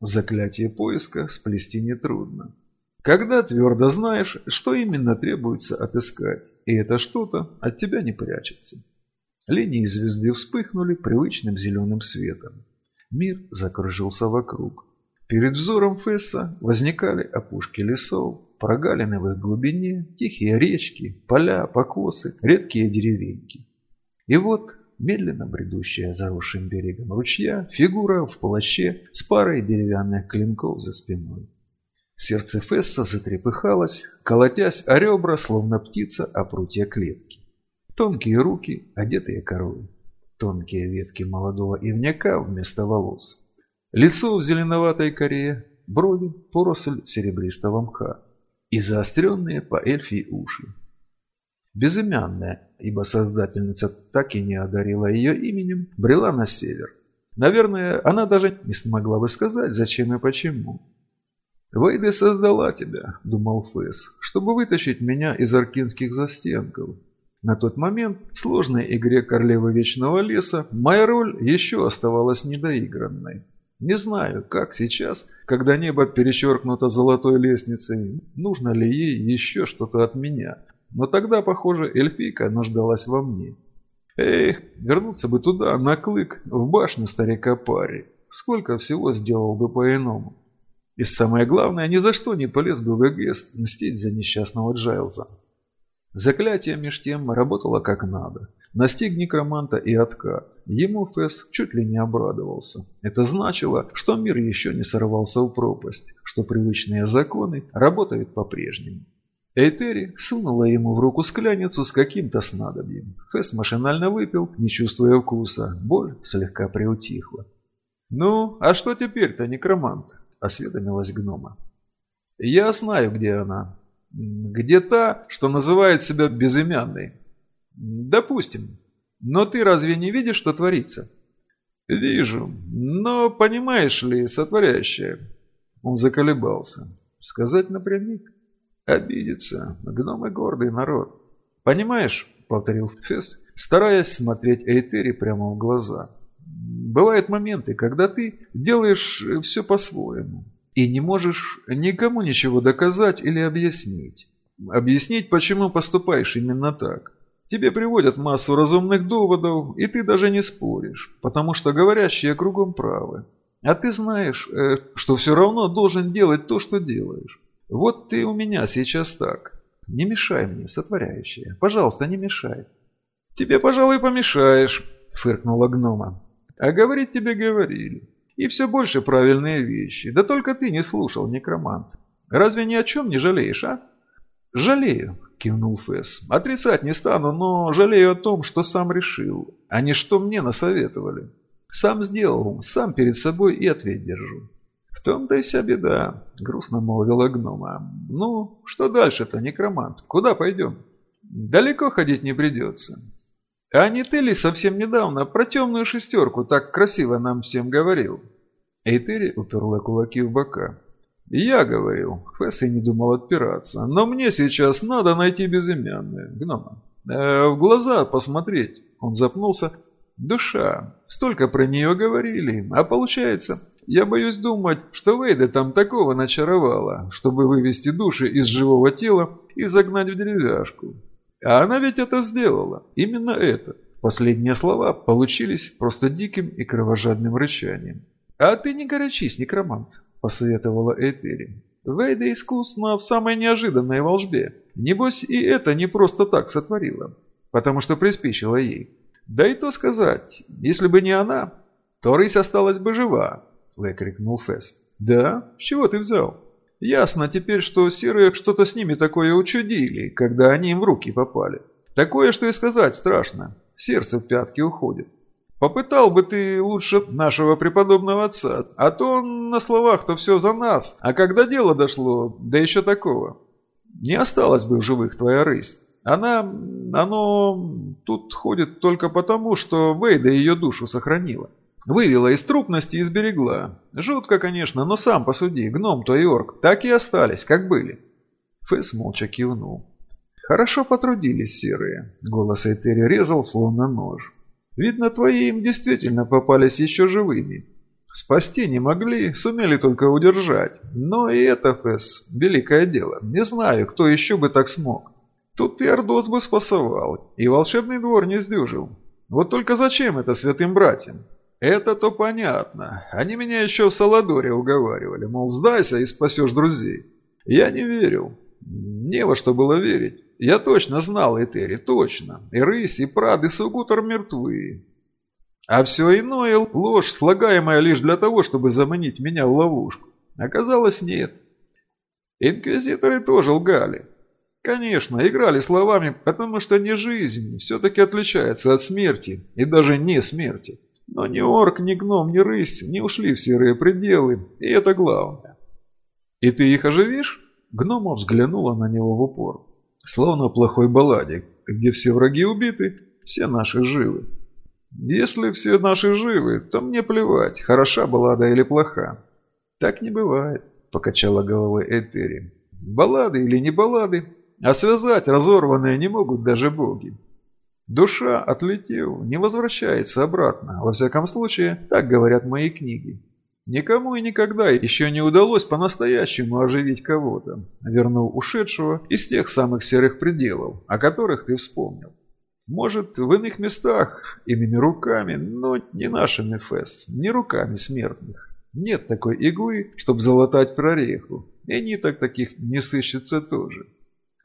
Заклятие поиска сплести нетрудно. Когда твердо знаешь, что именно требуется отыскать, и это что-то от тебя не прячется. Линии звезды вспыхнули привычным зеленым светом. Мир закружился вокруг. Перед взором Фесса возникали опушки лесов, прогалины в их глубине, тихие речки, поля, покосы, редкие деревеньки. И вот медленно бредущая заросшим берегом ручья, фигура в плаще с парой деревянных клинков за спиной. Сердце Фесса затрепыхалось, колотясь о ребра, словно птица о прутья клетки. Тонкие руки, одетые корой. Тонкие ветки молодого ивняка вместо волос. Лицо в зеленоватой коре, брови, поросль серебристого мха. И заостренные по эльфии уши. Безымянная, ибо создательница так и не одарила ее именем, брела на север. Наверное, она даже не смогла бы сказать, зачем и почему. «Вейде создала тебя», — думал Фэс, — «чтобы вытащить меня из аркинских застенков». На тот момент в сложной игре Королевы Вечного Леса моя роль еще оставалась недоигранной. Не знаю, как сейчас, когда небо перечеркнуто золотой лестницей, нужно ли ей еще что-то от меня. Но тогда, похоже, эльфийка нуждалась во мне. Эх, вернуться бы туда, на клык, в башню старика Пари. Сколько всего сделал бы по-иному. И самое главное, ни за что не полез бы в Эгест мстить за несчастного Джайлза. Заклятие меж тем работало как надо. Настиг некроманта и откат. Ему Фэс чуть ли не обрадовался. Это значило, что мир еще не сорвался в пропасть, что привычные законы работают по-прежнему. Эйтери сунула ему в руку скляницу с каким-то снадобьем. Фэс машинально выпил, не чувствуя вкуса. Боль слегка приутихла. «Ну, а что теперь-то, некромант?» – осведомилась гнома. «Я знаю, где она. Где та, что называет себя безымянной? Допустим. Но ты разве не видишь, что творится?» «Вижу. Но понимаешь ли, сотворящее?» Он заколебался. «Сказать напрямик?» «Обидится. Гномы гордый народ. Понимаешь?» – повторил Фес, стараясь смотреть Эйтери прямо в глаза. Бывают моменты, когда ты делаешь все по-своему и не можешь никому ничего доказать или объяснить. Объяснить, почему поступаешь именно так. Тебе приводят массу разумных доводов, и ты даже не споришь, потому что говорящие кругом правы. А ты знаешь, э, что все равно должен делать то, что делаешь. Вот ты у меня сейчас так. Не мешай мне, сотворяющая. Пожалуйста, не мешай. Тебе, пожалуй, помешаешь, фыркнула гнома. А говорить тебе говорили. И все больше правильные вещи. Да только ты не слушал, некромант. Разве ни о чем не жалеешь, а? Жалею, кивнул Фэс. Отрицать не стану, но жалею о том, что сам решил, а не что мне насоветовали. Сам сделал, сам перед собой и ответ держу. В том-то и вся беда, грустно молвила гнома. Ну, что дальше-то, некромант? Куда пойдем? Далеко ходить не придется. А не ты ли совсем недавно про темную шестерку так красиво нам всем говорил? Эйтери уперла кулаки в бока. Я говорил, Фесси не думал отпираться, но мне сейчас надо найти безымянную, гнома. Э, в глаза посмотреть. Он запнулся. Душа. Столько про нее говорили, а получается, я боюсь думать, что Вейда там такого начаровала, чтобы вывести души из живого тела и загнать в деревяшку. А она ведь это сделала. Именно это. Последние слова получились просто диким и кровожадным рычанием. «А ты не горячись, некромант», – посоветовала Этери. «Вейда искусна в самой неожиданной волжбе. Небось и это не просто так сотворила, потому что приспичила ей. Да и то сказать, если бы не она, то рысь осталась бы жива», – выкрикнул Фэс. «Да? С чего ты взял?» Ясно теперь, что серые что-то с ними такое учудили, когда они им в руки попали. Такое, что и сказать страшно. Сердце в пятки уходит. Попытал бы ты лучше нашего преподобного отца, а то он на словах-то все за нас, а когда дело дошло, да еще такого. Не осталось бы в живых твоя рысь. Она, оно тут ходит только потому, что Вейда ее душу сохранила. Вывела из трупности и сберегла. Жутко, конечно, но сам посуди, гном-то и орк так и остались, как были. Фэс молча кивнул. Хорошо потрудились серые. Голос Этери резал, словно нож. Видно, твои им действительно попались еще живыми. Спасти не могли, сумели только удержать. Но и это, Фэс, великое дело. Не знаю, кто еще бы так смог. Тут и Ордос бы спасовал, и волшебный двор не сдюжил. Вот только зачем это святым братьям? Это-то понятно. Они меня еще в Саладоре уговаривали, мол, сдайся и спасешь друзей. Я не верил. Не во что было верить. Я точно знал Этери, точно. И Рысь, и Прад, и Сугутер мертвы. А все иное – ложь, слагаемая лишь для того, чтобы заманить меня в ловушку. Оказалось, нет. Инквизиторы тоже лгали. Конечно, играли словами, потому что не жизнь все-таки отличается от смерти, и даже не смерти. Но ни орк, ни гном, ни рысь не ушли в серые пределы, и это главное. «И ты их оживишь?» Гнома взглянула на него в упор. Словно плохой балладе, где все враги убиты, все наши живы. Если все наши живы, то мне плевать, хороша баллада или плоха. Так не бывает, покачала головой Этери. Баллады или не баллады, а связать разорванные не могут даже боги. Душа, отлетев, не возвращается обратно. Во всяком случае, так говорят мои книги. Никому и никогда еще не удалось по-настоящему оживить кого-то, вернув ушедшего из тех самых серых пределов, о которых ты вспомнил. Может, в иных местах, иными руками, но не нашими, Фесс, не руками смертных. Нет такой иглы, чтобы залатать прореху, и ниток таких не сыщется тоже.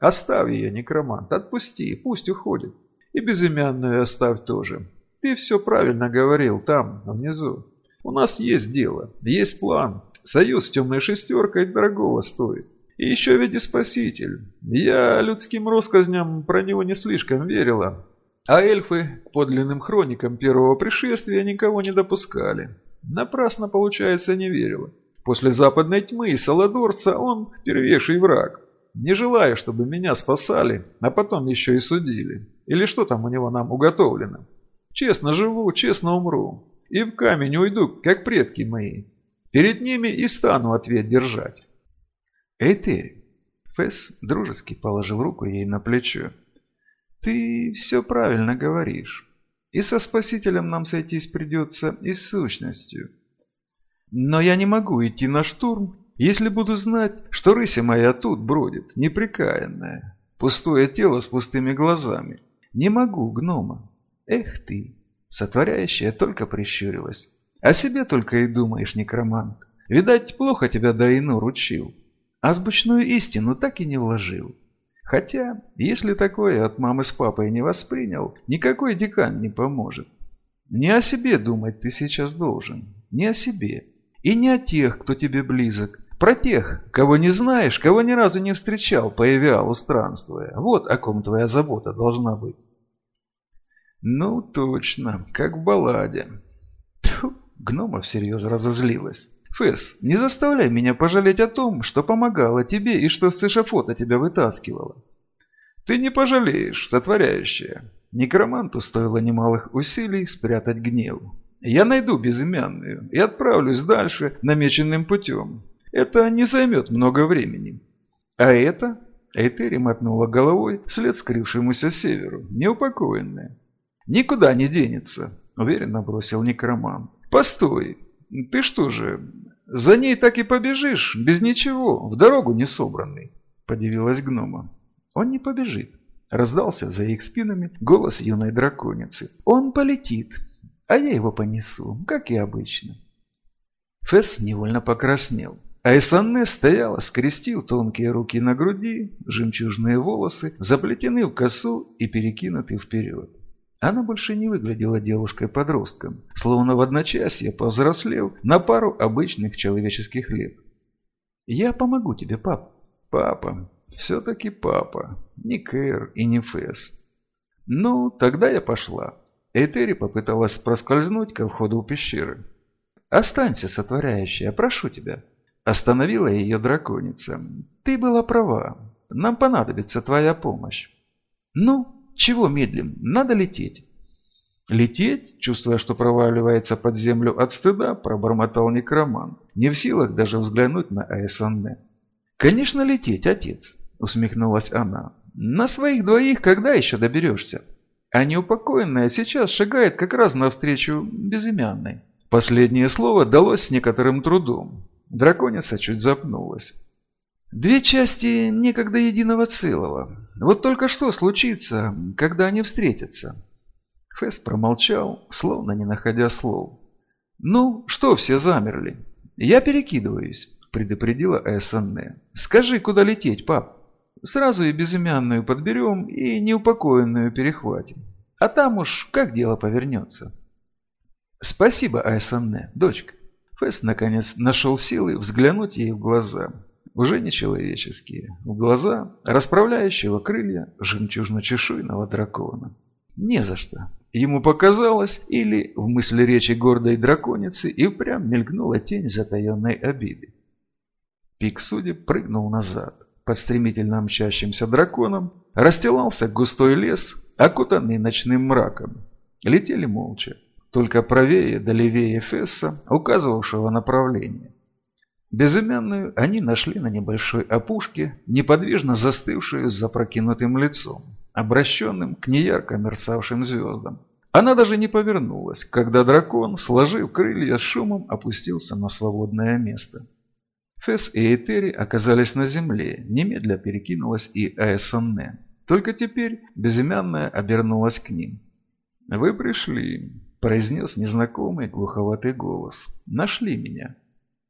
Оставь ее, некромант, отпусти, пусть уходит. И безымянную оставь тоже. Ты все правильно говорил там, внизу. У нас есть дело, есть план. Союз с темной шестеркой дорогого стоит. И еще ведь и спаситель. Я людским россказням про него не слишком верила, а эльфы подлинным хроникам первого пришествия никого не допускали. Напрасно, получается, не верила. После западной тьмы и Саладорца он первейший враг. Не желаю, чтобы меня спасали, а потом еще и судили. Или что там у него нам уготовлено. Честно живу, честно умру. И в камень уйду, как предки мои. Перед ними и стану ответ держать. Ты! Фесс дружески положил руку ей на плечо. Ты все правильно говоришь. И со Спасителем нам сойтись придется, и с сущностью. Но я не могу идти на штурм, если буду знать, что рыся моя тут бродит, неприкаянная. Пустое тело с пустыми глазами. Не могу, гнома. Эх ты, сотворяющая только прищурилась. О себе только и думаешь, некромант. Видать, плохо тебя Даину ручил. Азбучную истину так и не вложил. Хотя, если такое от мамы с папой не воспринял, никакой декан не поможет. Не о себе думать ты сейчас должен, не о себе. И не о тех, кто тебе близок. Про тех, кого не знаешь, кого ни разу не встречал по Эвиалу странствуя. Вот о ком твоя забота должна быть. Ну, точно, как в балладе. Тьфу, гнома всерьез разозлилась. Фэс, не заставляй меня пожалеть о том, что помогала тебе и что с эшафота тебя вытаскивала. Ты не пожалеешь, сотворяющая. Некроманту стоило немалых усилий спрятать гнев. Я найду безымянную и отправлюсь дальше намеченным путем. Это не займет много времени. А это... Этери мотнула головой вслед скрывшемуся северу, неупокоенная. «Никуда не денется», — уверенно бросил некромант. «Постой, ты что же, за ней так и побежишь, без ничего, в дорогу не собранный?» – подивилась гнома. «Он не побежит», – раздался за их спинами голос юной драконицы. «Он полетит, а я его понесу, как и обычно». Фесс невольно покраснел. А Эссанне стояла, скрестив тонкие руки на груди, жемчужные волосы заплетены в косу и перекинуты вперед. Она больше не выглядела девушкой-подростком, словно в одночасье повзрослев на пару обычных человеческих лет. «Я помогу тебе, пап». «Папа. Все-таки папа. Не Кэр и не Фэс». «Ну, тогда я пошла». Этери попыталась проскользнуть ко входу в пещеры. «Останься, сотворяющая, прошу тебя». Остановила ее драконица. «Ты была права. Нам понадобится твоя помощь». «Ну, чего медлим? Надо лететь. Лететь, чувствуя, что проваливается под землю от стыда, пробормотал некромант, не в силах даже взглянуть на Айсанне. «Конечно лететь, отец», — усмехнулась она. «На своих двоих когда еще доберешься? А неупокоенная сейчас шагает как раз навстречу безымянной. Последнее слово далось с некоторым трудом. Драконица чуть запнулась. Две части некогда единого целого. Вот только что случится, когда они встретятся? Фэс промолчал, словно не находя слов. «Ну, что все замерли? Я перекидываюсь», – предупредила СН. «Скажи, куда лететь, пап? Сразу и безымянную подберем, и неупокоенную перехватим. А там уж как дело повернется». «Спасибо, АСН, дочка». Фэс наконец нашел силы взглянуть ей в глаза уже нечеловеческие, в глаза расправляющего крылья жемчужно-чешуйного дракона. Не за что. Ему показалось, или в мысли речи гордой драконицы и впрямь мелькнула тень затаенной обиды. Пик судеб прыгнул назад. Под стремительно мчащимся драконом расстилался густой лес, окутанный ночным мраком. Летели молча, только правее да левее Фесса, указывавшего направление. Безымянную они нашли на небольшой опушке, неподвижно застывшую с запрокинутым лицом, обращенным к неярко мерцавшим звездам. Она даже не повернулась, когда дракон, сложив крылья с шумом, опустился на свободное место. Фесс и Этери оказались на земле, немедля перекинулась и АСН. Только теперь безымянная обернулась к ним. «Вы пришли», – произнес незнакомый глуховатый голос. «Нашли меня»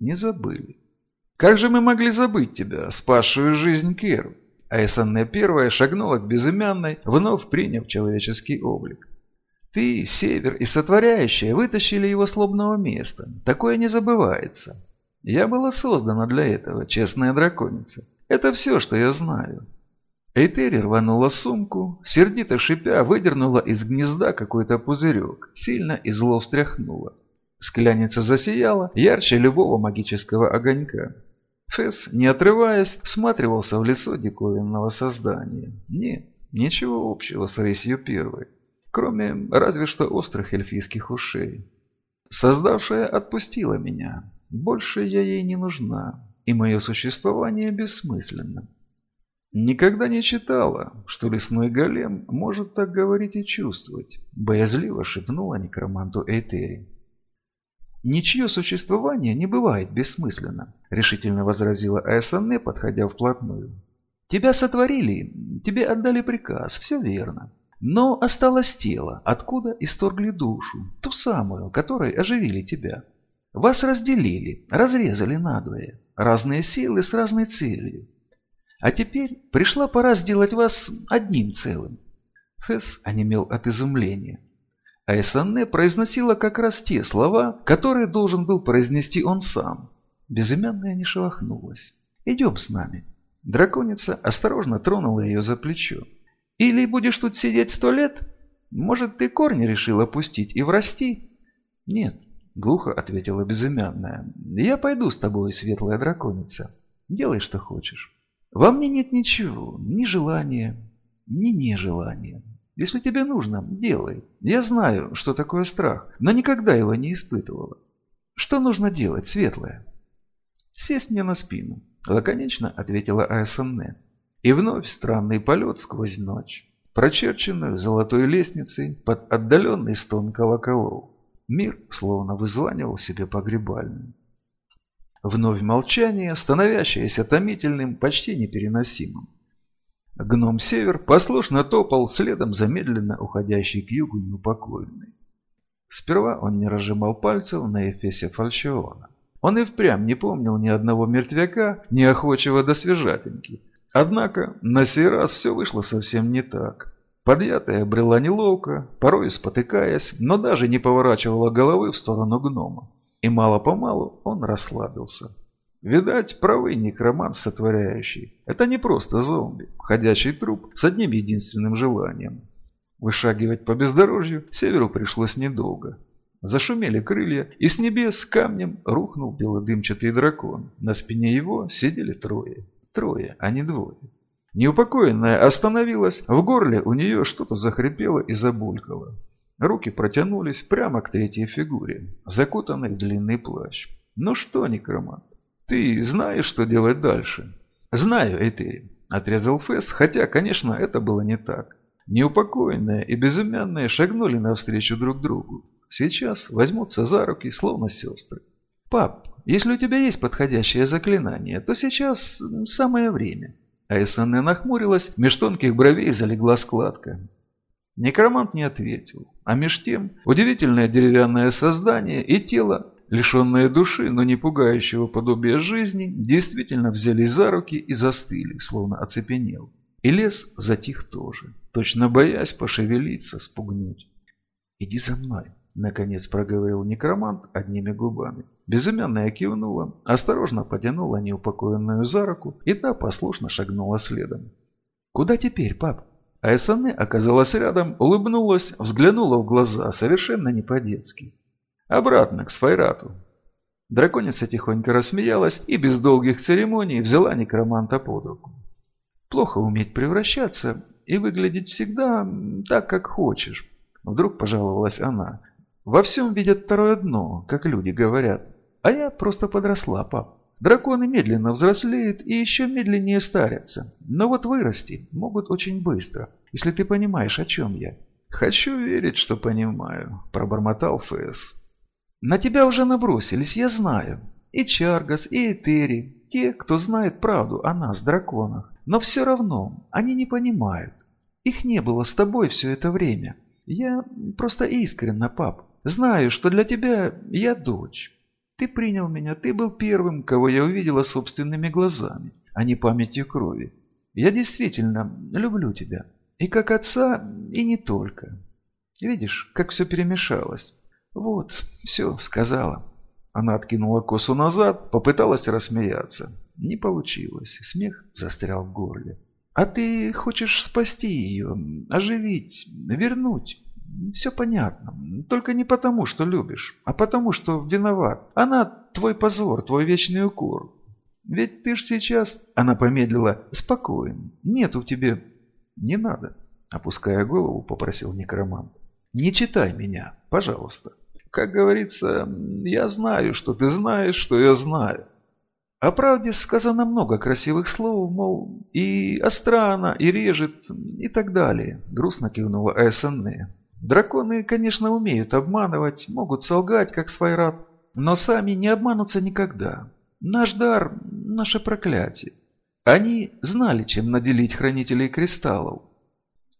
не забыли. Как же мы могли забыть тебя, спасшую жизнь Керу? А СН первая шагнула к безымянной, вновь приняв человеческий облик. Ты, Север и Сотворяющая вытащили его с лобного места. Такое не забывается. Я была создана для этого, честная драконица. Это все, что я знаю. Эйтери рванула сумку, сердито шипя, выдернула из гнезда какой-то пузырек, сильно и зло встряхнула. Скляница засияла ярче любого магического огонька. Фесс, не отрываясь, всматривался в лицо диковинного создания. Нет, ничего общего с рысью первой, кроме разве что острых эльфийских ушей. Создавшая отпустила меня. Больше я ей не нужна, и мое существование бессмысленно. Никогда не читала, что лесной голем может так говорить и чувствовать, боязливо шепнула некроманту Эйтери. «Ничье существование не бывает бессмысленно», – решительно возразила Айсанне, подходя вплотную. «Тебя сотворили, тебе отдали приказ, все верно. Но осталось тело, откуда исторгли душу, ту самую, которой оживили тебя. Вас разделили, разрезали надвое, разные силы с разной целью. А теперь пришла пора сделать вас одним целым». Фесс онемел от изумления. А Эссанне произносила как раз те слова, которые должен был произнести он сам. Безымянная не шелохнулась. «Идем с нами». Драконица осторожно тронула ее за плечо. «Или будешь тут сидеть сто лет? Может, ты корни решил опустить и врасти?» «Нет», — глухо ответила безымянная. «Я пойду с тобой, светлая драконица. Делай, что хочешь. Во мне нет ничего, ни желания, ни нежелания. Если тебе нужно, делай. Я знаю, что такое страх, но никогда его не испытывала. Что нужно делать, светлая? Сесть мне на спину, лаконично ответила АСМН. И вновь странный полет сквозь ночь, прочерченную золотой лестницей под отдаленный стон колоколов. Мир словно вызванивал себе погребальную. Вновь молчание, становящееся томительным, почти непереносимым. Гном Север послушно топал следом за медленно уходящей к югу неупокоенной. Сперва он не разжимал пальцев на эфесе фальшиона. Он и впрямь не помнил ни одного мертвяка, ни охочего до свежатинки. Однако на сей раз все вышло совсем не так. Подъятая брела неловко, порой спотыкаясь, но даже не поворачивала головы в сторону гнома. И мало-помалу он расслабился. Видать, правый некромант сотворяющий. Это не просто зомби, ходячий труп с одним единственным желанием. Вышагивать по бездорожью Северу пришлось недолго. Зашумели крылья, и с небес камнем рухнул белодымчатый дракон. На спине его сидели трое. Трое, а не двое. Неупокоенная остановилась, в горле у нее что-то захрипело и забулькало. Руки протянулись прямо к третьей фигуре, закутанной в длинный плащ. Ну что, некромант, ты знаешь, что делать дальше? Знаю, Этери, отрезал Фесс, хотя, конечно, это было не так. Неупокоенные и безымянные шагнули навстречу друг другу. Сейчас возьмутся за руки, словно сестры. Пап, если у тебя есть подходящее заклинание, то сейчас самое время. А Эссене нахмурилась, меж тонких бровей залегла складка. Некромант не ответил, а меж тем удивительное деревянное создание и тело, лишенное души, но не пугающего подобия жизни, действительно взялись за руки и застыли, словно оцепенел. И лес затих тоже, точно боясь пошевелиться, спугнуть. «Иди за мной», — наконец проговорил некромант одними губами. Безымянная кивнула, осторожно потянула неупокоенную за руку, и та послушно шагнула следом. «Куда теперь, пап?» А Эсане оказалась рядом, улыбнулась, взглянула в глаза, совершенно не по-детски. «Обратно, к Сфайрату». Драконица тихонько рассмеялась и без долгих церемоний взяла некроманта под руку. «Плохо уметь превращаться и выглядеть всегда так, как хочешь», вдруг пожаловалась она. «Во всем видят второе дно, как люди говорят. А я просто подросла, пап. Драконы медленно взрослеют и еще медленнее старятся. Но вот вырасти могут очень быстро, если ты понимаешь, о чем я. «Хочу верить, что понимаю», – пробормотал Фэс. «На тебя уже набросились, я знаю. И Чаргас, и Этери, те, кто знает правду о нас, драконах. Но все равно они не понимают. Их не было с тобой все это время. Я просто искренна, пап. Знаю, что для тебя я дочь. Ты принял меня, ты был первым, кого я увидела собственными глазами, а не памятью крови. Я действительно люблю тебя. И как отца, и не только. Видишь, как все перемешалось. Вот, все, сказала. Она откинула косу назад, попыталась рассмеяться. Не получилось, смех застрял в горле. А ты хочешь спасти ее, оживить, вернуть. Все понятно. Только не потому, что любишь, а потому, что виноват. Она твой позор, твой вечный укор. Ведь ты ж сейчас, она помедлила, спокоен. Нет у тебя... Не надо, опуская голову, попросил некромант. Не читай меня, пожалуйста. Как говорится, я знаю, что ты знаешь, что я знаю. О правде сказано много красивых слов, мол, и острана, и режет, и так далее. Грустно кивнула Эссенне. Драконы, конечно, умеют обманывать, могут солгать, как Свайрат, но сами не обманутся никогда. Наш дар – наше проклятие. Они знали, чем наделить хранителей кристаллов.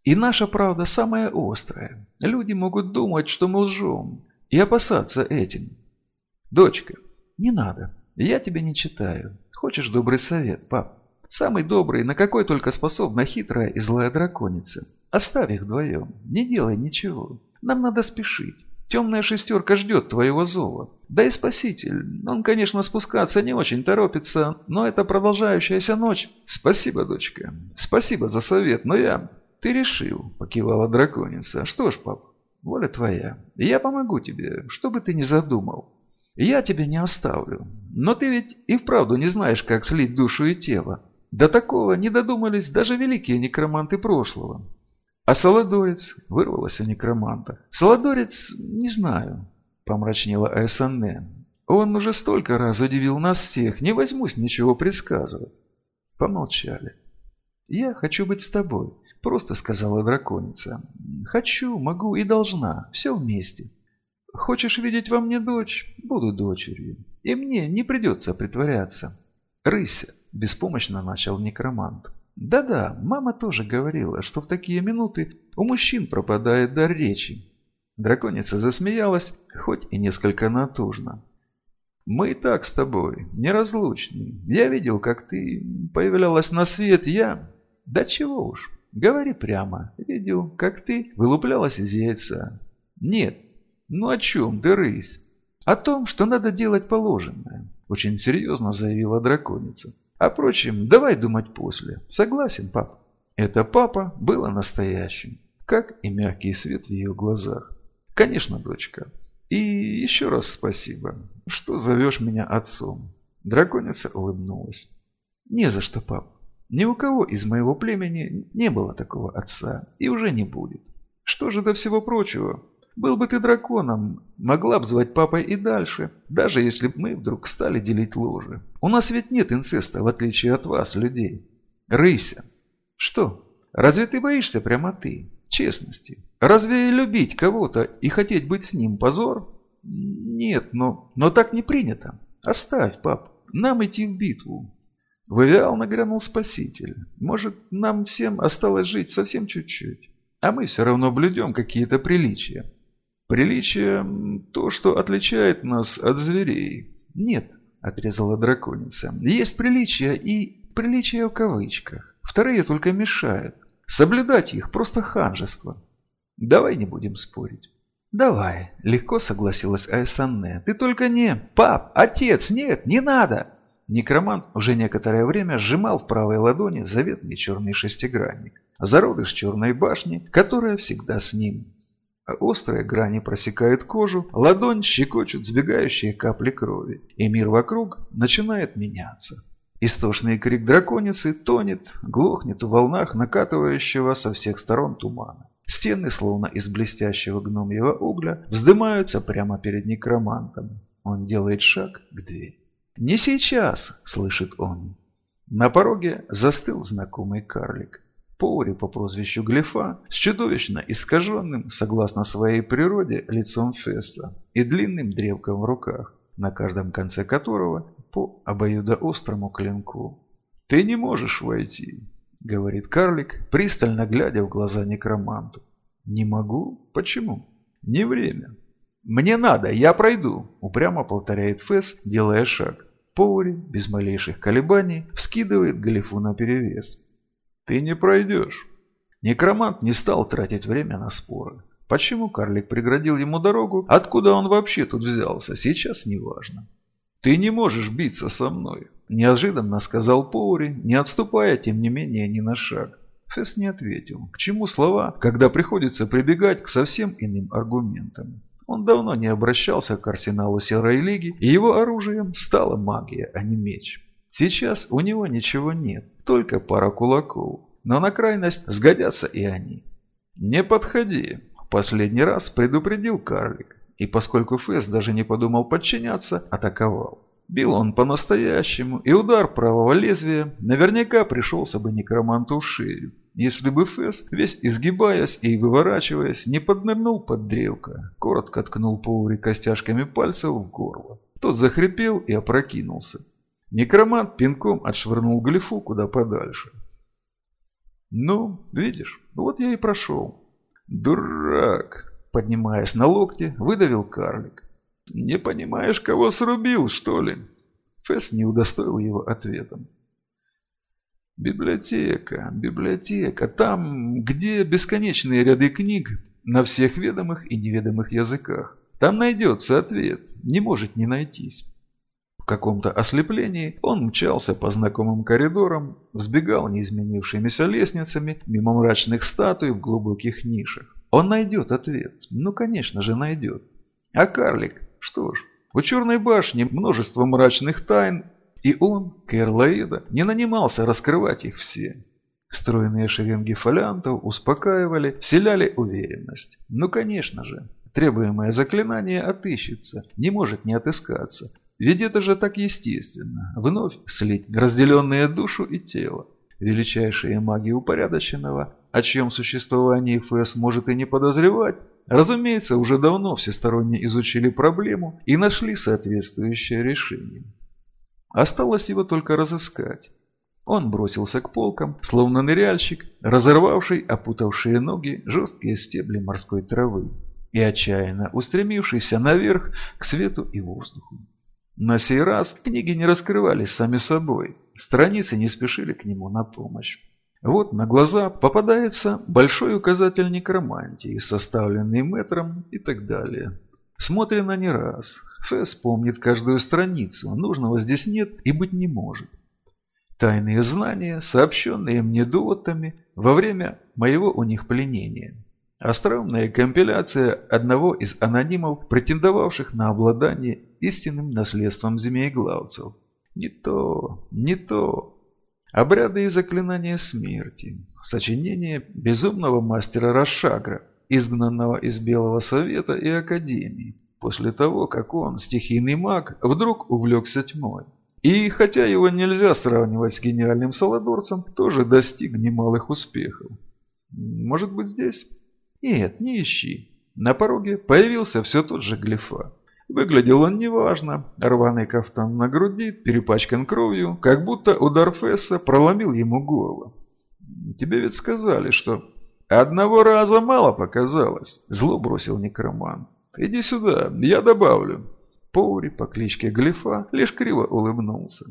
И наша правда самая острая. Люди могут думать, что мы лжем, и опасаться этим. Дочка, не надо, я тебя не читаю. Хочешь добрый совет, пап? Самый добрый, на какой только способна хитрая и злая драконица. Оставь их вдвоем. Не делай ничего. Нам надо спешить. Темная шестерка ждет твоего зова. Да и спаситель. Он, конечно, спускаться не очень торопится, но это продолжающаяся ночь. Спасибо, дочка. Спасибо за совет, но я... Ты решил, покивала драконица. Что ж, пап, воля твоя. Я помогу тебе, что бы ты ни задумал. Я тебя не оставлю. Но ты ведь и вправду не знаешь, как слить душу и тело. До такого не додумались даже великие некроманты прошлого. А Солодорец вырвалось у некроманта. Солодорец, не знаю, помрачнела Эссанне. Он уже столько раз удивил нас всех, не возьмусь ничего предсказывать. Помолчали. «Я хочу быть с тобой», – просто сказала драконица. «Хочу, могу и должна, все вместе. Хочешь видеть во мне дочь? Буду дочерью. И мне не придется притворяться». «Рыся», – беспомощно начал некромант. Да-да, мама тоже говорила, что в такие минуты у мужчин пропадает дар речи. Драконица засмеялась, хоть и несколько натужно. «Мы и так с тобой, неразлучны. Я видел, как ты появлялась на свет, я...» «Да чего уж, говори прямо. Видел, как ты вылуплялась из яйца». «Нет. Ну о чем ты, рысь?» «О том, что надо делать положенное», – очень серьезно заявила драконица. А впрочем, давай думать после. Согласен, пап? Это папа было настоящим, как и мягкий свет в ее глазах. Конечно, дочка. И еще раз спасибо, что зовешь меня отцом. Драконица улыбнулась. Не за что, пап. Ни у кого из моего племени не было такого отца и уже не будет. Что же до всего прочего, был бы ты драконом, могла бы звать папой и дальше, даже если бы мы вдруг стали делить ложи. У нас ведь нет инцеста, в отличие от вас, людей. Рыся. Что? Разве ты боишься прямоты, честности, Разве любить кого-то и хотеть быть с ним позор? Нет, но, но так не принято. Оставь, пап, нам идти в битву. В Эвиал нагрянул спаситель. Может, нам всем осталось жить совсем чуть-чуть. А мы все равно блюдем какие-то приличия. Приличие – то, что отличает нас от зверей. Нет, отрезала драконица. Есть приличия и приличия в кавычках. Вторые только мешают. Соблюдать их – просто ханжество. Давай не будем спорить. «Давай», – легко согласилась Айсанне. «Ты только не... Пап, отец, нет, не надо!» Некромант уже некоторое время сжимал в правой ладони заветный черный шестигранник. Зародыш черной башни, которая всегда с ним. Острые грани просекают кожу, ладонь щекочут сбегающие капли крови, и мир вокруг начинает меняться. Истошный крик драконицы тонет, глохнет в волнах накатывающего со всех сторон тумана. Стены, словно из блестящего гномьего угля, вздымаются прямо перед некромантом. Он делает шаг к двери. «Не сейчас!» – слышит он. На пороге застыл знакомый карлик. Поури по прозвищу Глифа с чудовищно искаженным, согласно своей природе, лицом Фесса и длинным древком в руках, на каждом конце которого по обоюдоострому клинку. «Ты не можешь войти говорит карлик, пристально глядя в глаза некроманту. «Не могу? Почему?» «Не время». «Мне надо, я пройду», – упрямо повторяет Фэс, делая шаг. Поури, без малейших колебаний, вскидывает галифу наперевес. «Ты не пройдешь». Некромант не стал тратить время на споры. Почему карлик преградил ему дорогу, откуда он вообще тут взялся, сейчас не важно. «Ты не можешь биться со мной», – неожиданно сказал Поури, не отступая, тем не менее, ни на шаг. Фесс не ответил. К чему слова, когда приходится прибегать к совсем иным аргументам? Он давно не обращался к арсеналу Серой Лиги, и его оружием стала магия, а не меч. Сейчас у него ничего нет, только пара кулаков. Но на крайность сгодятся и они. «Не подходи», – последний раз предупредил карлик. И поскольку Фэс даже не подумал подчиняться, атаковал. Бил он по-настоящему, и удар правого лезвия наверняка пришелся бы некроманту в шею, если бы Фэс, весь изгибаясь и выворачиваясь, не поднырнул под древко, коротко ткнул Поури костяшками пальцев в горло. Тот захрипел и опрокинулся. Некромант пинком отшвырнул глифу куда подальше. «Ну, видишь, вот я и прошел». «Дурак!» Поднимаясь на локте, выдавил карлик. «Не понимаешь, кого срубил, что ли?» Фесс не удостоил его ответом. «Библиотека, библиотека, там, где бесконечные ряды книг на всех ведомых и неведомых языках. Там найдется ответ, не может не найтись». В каком-то ослеплении он мчался по знакомым коридорам, взбегал неизменившимися лестницами мимо мрачных статуй в глубоких нишах. Он найдет ответ. Ну, конечно же, найдет. А карлик? Что ж, у Черной башни множество мрачных тайн, и он, Кэрлаида, не нанимался раскрывать их все. Стройные шеренги фолиантов успокаивали, вселяли уверенность. Ну, конечно же, требуемое заклинание отыщется, не может не отыскаться. Ведь это же так естественно, вновь слить разделенные душу и тело. Величайшие маги упорядоченного о чьем существовании ФС может и не подозревать, разумеется, уже давно всесторонне изучили проблему и нашли соответствующее решение. Осталось его только разыскать. Он бросился к полкам, словно ныряльщик, разорвавший опутавшие ноги жесткие стебли морской травы и отчаянно устремившийся наверх к свету и воздуху. На сей раз книги не раскрывались сами собой, страницы не спешили к нему на помощь. Вот на глаза попадается большой указатель некромантии, составленный метром и так далее. Смотрено не раз. Фэс помнит каждую страницу, нужного здесь нет и быть не может. Тайные знания, сообщенные мне дуотами во время моего у них пленения. Остроумная компиляция одного из анонимов, претендовавших на обладание истинным наследством змееглавцев. Не то, не то. Обряды и заклинания смерти. Сочинение безумного мастера Рашагра, изгнанного из Белого Совета и Академии, после того, как он, стихийный маг, вдруг увлекся тьмой. И хотя его нельзя сравнивать с гениальным Саладорцем, тоже достиг немалых успехов. Может быть здесь? Нет, не ищи. На пороге появился все тот же Глифа. Выглядел он неважно. Рваный кафтан на груди, перепачкан кровью, как будто удар Фесса проломил ему горло. «Тебе ведь сказали, что...» «Одного раза мало показалось», — зло бросил некроман. «Иди сюда, я добавлю». Поури по кличке Глифа лишь криво улыбнулся.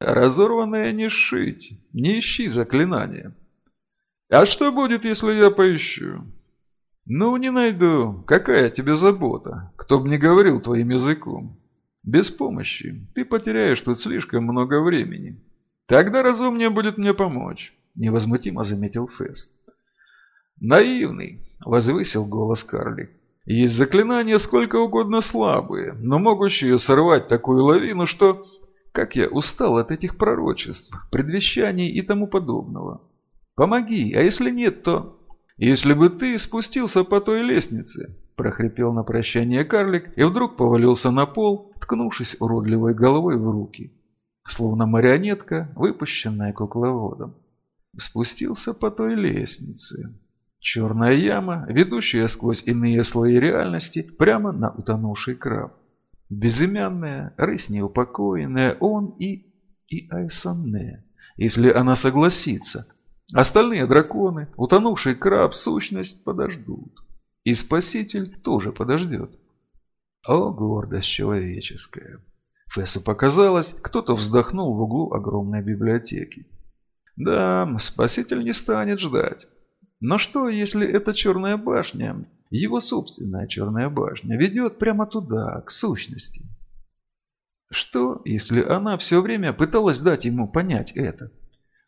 «Разорванное не сшить, не ищи заклинания». «А что будет, если я поищу?» «Ну, не найду. Какая тебе забота? Кто б не говорил твоим языком? Без помощи. Ты потеряешь тут слишком много времени. Тогда разумнее будет мне помочь», — невозмутимо заметил Фесс. «Наивный», — возвысил голос карлик. «Есть заклинания сколько угодно слабые, но могущие сорвать такую лавину, что... Как я устал от этих пророчеств, предвещаний и тому подобного. Помоги, а если нет, то...» «Если бы ты спустился по той лестнице», – прохрипел на прощание карлик и вдруг повалился на пол, ткнувшись уродливой головой в руки, словно марионетка, выпущенная кукловодом. Спустился по той лестнице. Черная яма, ведущая сквозь иные слои реальности, прямо на утонувший краб. Безымянная, рысь неупокоенная, он и... и Айсанне, если она согласится – Остальные драконы, утонувший краб, сущность подождут. И спаситель тоже подождет. О, гордость человеческая! Фессу показалось, кто-то вздохнул в углу огромной библиотеки. Да, спаситель не станет ждать. Но что, если эта черная башня, его собственная черная башня, ведет прямо туда, к сущности? Что, если она все время пыталась дать ему понять это?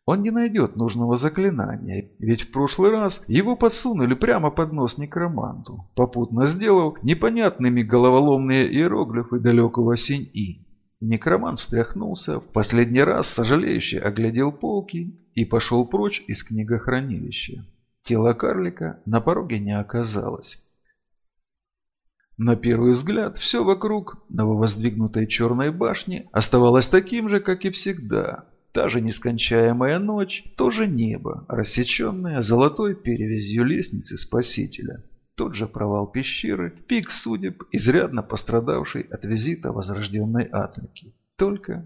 Он не найдет нужного заклинания, ведь в прошлый раз его подсунули прямо под нос некроманту, попутно сделав непонятными головоломные иероглифы далекого синь-и. Некромант встряхнулся, в последний раз сожалеюще оглядел полки и пошел прочь из книгохранилища. Тело карлика на пороге не оказалось. На первый взгляд, все вокруг нововоздвигнутой черной башни оставалось таким же, как и всегда – Та же нескончаемая ночь, то же небо, рассеченное золотой перевязью лестницы Спасителя. Тот же провал пещеры, пик судеб, изрядно пострадавший от визита возрожденной Атлики. Только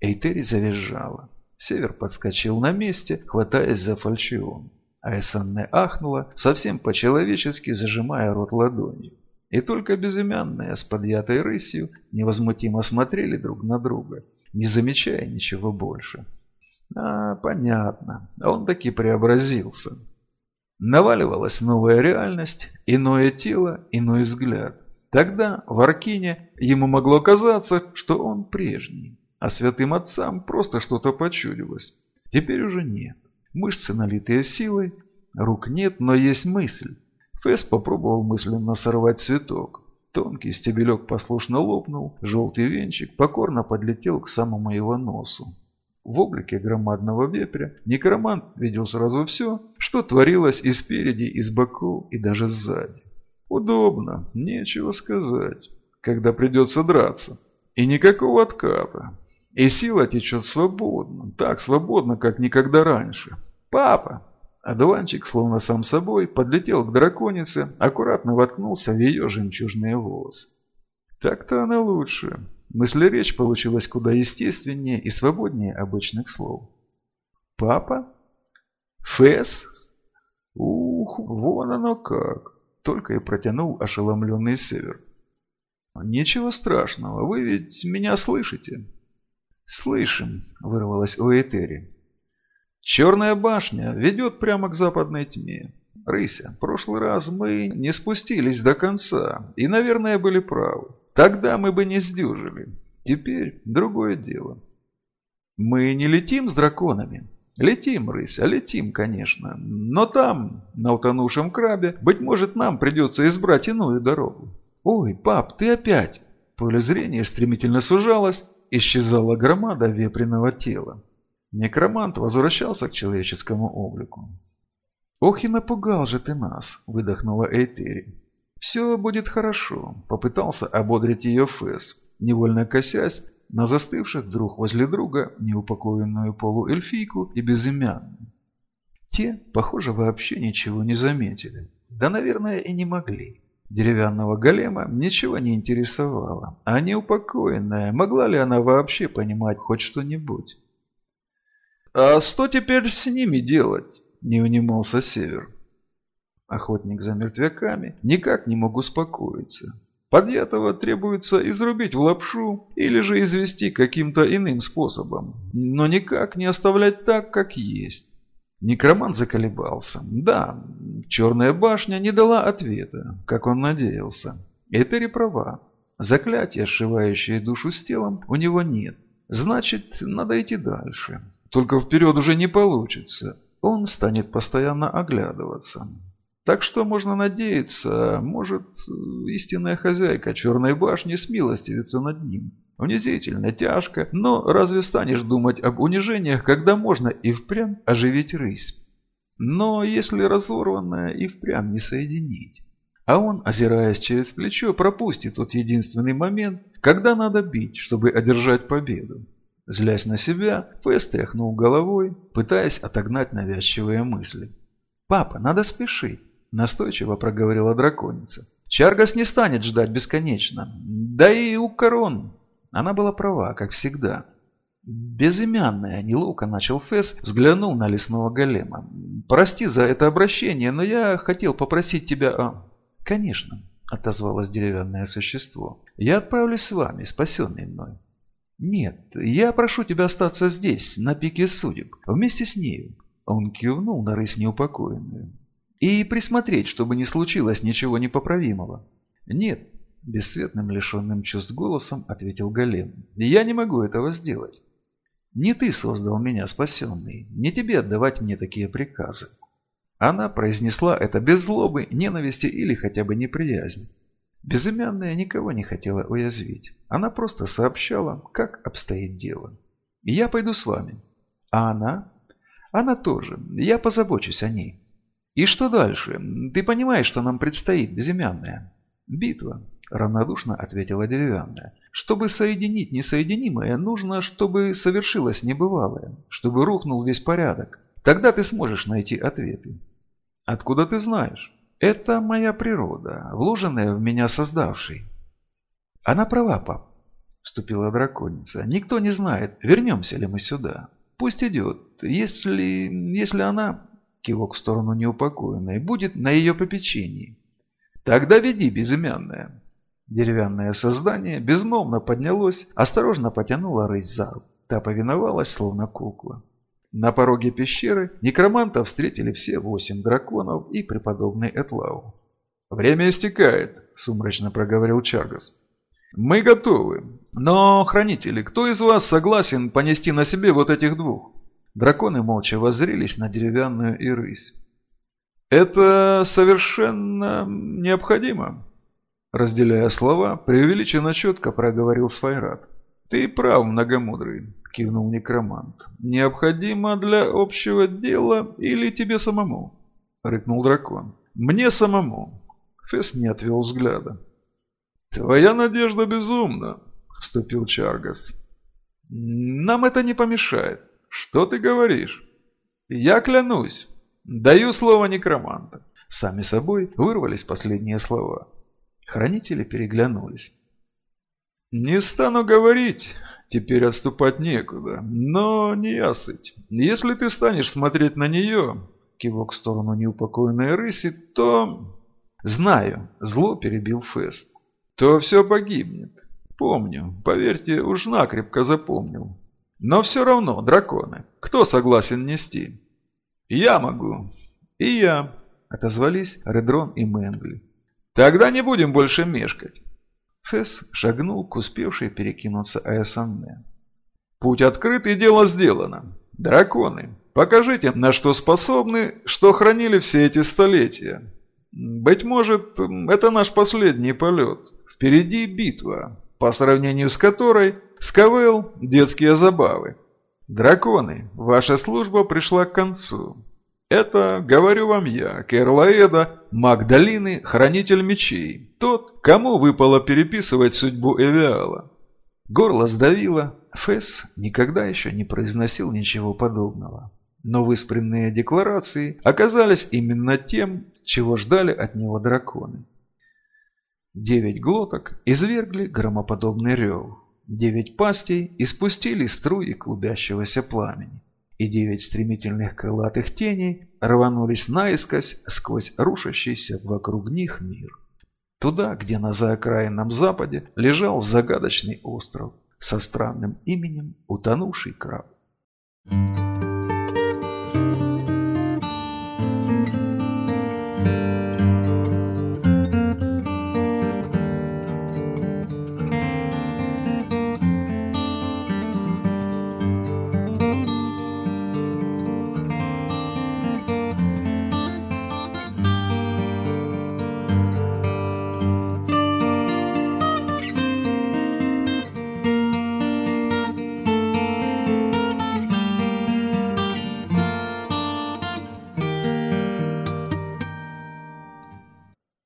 Эйтери завизжала. Север подскочил на месте, хватаясь за фальшион. А Эссанне ахнула, совсем по-человечески зажимая рот ладонью. И только безымянные с подъятой рысью невозмутимо смотрели друг на друга, не замечая ничего больше. А, понятно. Он таки преобразился. Наваливалась новая реальность, иное тело, иной взгляд. Тогда в Аркине ему могло казаться, что он прежний, а святым отцам просто что-то почудилось. Теперь уже нет. Мышцы налитые силой, рук нет, но есть мысль. Фэс попробовал мысленно сорвать цветок. Тонкий стебелек послушно лопнул, желтый венчик покорно подлетел к самому его носу. В облике громадного вепря некромант видел сразу все, что творилось и спереди, и с боков, и даже сзади. Удобно, нечего сказать, когда придется драться. И никакого отката. И сила течет свободно, так свободно, как никогда раньше. «Папа!» Одуванчик, словно сам собой, подлетел к драконице, аккуратно воткнулся в ее жемчужные волосы. Так-то она лучше. Мысль речь получилась куда естественнее и свободнее обычных слов. «Папа? Фэс? Ух, вон оно как!» Только и протянул ошеломленный Север. «Ничего страшного, вы ведь меня слышите?» «Слышим», — вырвалось у Этери. Черная башня ведет прямо к западной тьме. Рыся, прошлый раз мы не спустились до конца и, наверное, были правы. Тогда мы бы не сдюжили. Теперь другое дело. Мы не летим с драконами. Летим, рыся, летим, конечно. Но там, на утонувшем крабе, быть может, нам придется избрать иную дорогу. Ой, пап, ты опять. Поле зрения стремительно сужалось, исчезала громада веприного тела. Некромант возвращался к человеческому облику. «Ох и напугал же ты нас!» – выдохнула Эйтери. «Все будет хорошо», – попытался ободрить ее Фэс, невольно косясь на застывших друг возле друга неупокоенную полуэльфийку и безымянную. Те, похоже, вообще ничего не заметили. Да, наверное, и не могли. Деревянного голема ничего не интересовало, а неупокоенная, могла ли она вообще понимать хоть что-нибудь? «А что теперь с ними делать?» – не унимался Север. Охотник за мертвяками никак не мог успокоиться. Подъятого требуется изрубить в лапшу или же извести каким-то иным способом, но никак не оставлять так, как есть. Некромант заколебался. Да, черная башня не дала ответа, как он надеялся. Этери права. Заклятия, сшивающие душу с телом, у него нет. Значит, надо идти дальше. Только вперед уже не получится. Он станет постоянно оглядываться. Так что можно надеяться, может, истинная хозяйка Черной башни смилостивится над ним. Унизительно, тяжко, но разве станешь думать об унижениях, когда можно и впрямь оживить рысь? Но если разорванная и впрямь не соединить. А он, озираясь через плечо, пропустит тот единственный момент, когда надо бить, чтобы одержать победу. Злясь на себя, Фэс тряхнул головой, пытаясь отогнать навязчивые мысли. «Папа, надо спешить настойчиво проговорила драконица. Чаргас не станет ждать бесконечно. Да и у корон. Она была права, как всегда. «Безымянная», – неловко начал Фесс, взглянул на лесного голема. «Прости за это обращение, но я хотел попросить тебя о...» «Конечно», – отозвалось деревянное существо. «Я отправлюсь с вами, спасенный мной». «Нет, я прошу тебя остаться здесь, на пике судеб, вместе с нею». Он кивнул на рысь неупокоенную. И присмотреть, чтобы не случилось ничего непоправимого. Нет, бесцветным лишенным чувств голосом ответил Голем. Я не могу этого сделать. Не ты создал меня, спасенный, не тебе отдавать мне такие приказы. Она произнесла это без злобы, ненависти или хотя бы неприязни. Безымянная никого не хотела уязвить. Она просто сообщала, как обстоит дело. «Я пойду с вами». «А она?» «Она тоже. Я позабочусь о ней». «И что дальше? Ты понимаешь, что нам предстоит, безымянная?» «Битва», – равнодушно ответила деревянная. «Чтобы соединить несоединимое, нужно, чтобы совершилось небывалое, чтобы рухнул весь порядок. Тогда ты сможешь найти ответы». «Откуда ты знаешь?» «Это моя природа, вложенная в меня создавший». «Она права, пап», – вступила драконица. «Никто не знает, вернемся ли мы сюда. Пусть идет. Если... если она...» кивок в сторону неупокоенной, будет на ее попечении. Тогда веди, безымянное. Деревянное создание безмолвно поднялось, осторожно потянуло рысь за руку. Та повиновалась, словно кукла. На пороге пещеры некроманта встретили все восемь драконов и преподобный Этлау. «Время истекает», – сумрачно проговорил Чаргас. «Мы готовы. Но, хранители, кто из вас согласен понести на себе вот этих двух?» Драконы молча воззрелись на деревянную и рысь. «Это совершенно необходимо», – разделяя слова, преувеличенно четко проговорил Сфайрат. «Ты прав, многомудрый», – кивнул некромант. «Необходимо для общего дела или тебе самому?» – рыкнул дракон. «Мне самому». Фесс не отвел взгляда. «Твоя надежда безумна», – вступил Чаргас. «Нам это не помешает», «Что ты говоришь?» «Я клянусь. Даю слово некроманта». Сами собой вырвались последние слова. Хранители переглянулись. «Не стану говорить, теперь отступать некуда, но не ясыть. Если ты станешь смотреть на нее, кивок в сторону неупокоенной рыси, то...» «Знаю», — зло перебил Фэс. «То все погибнет. Помню, поверьте, уж накрепко запомнил. Но все равно, драконы, кто согласен нести? Я могу. И я, отозвались Редрон и Мэнгли. Тогда не будем больше мешкать. Фесс шагнул к успевшей перекинуться Аэсанне. Путь открыт и дело сделано. Драконы, покажите, на что способны, что хранили все эти столетия. Быть может, это наш последний полет. Впереди битва, по сравнению с которой Скавел – детские забавы. Драконы, ваша служба пришла к концу. Это, говорю вам я, Керлаэда, маг долины, хранитель мечей. Тот, кому выпало переписывать судьбу Эвиала. Горло сдавило. Фесс никогда еще не произносил ничего подобного. Но выспренные декларации оказались именно тем, чего ждали от него драконы. Девять глоток извергли громоподобный рев. Девять пастей испустили струи клубящегося пламени. И девять стремительных крылатых теней рванулись наискось сквозь рушащийся вокруг них мир. Туда, где на заокраинном западе лежал загадочный остров со странным именем «Утонувший краб». Thank you.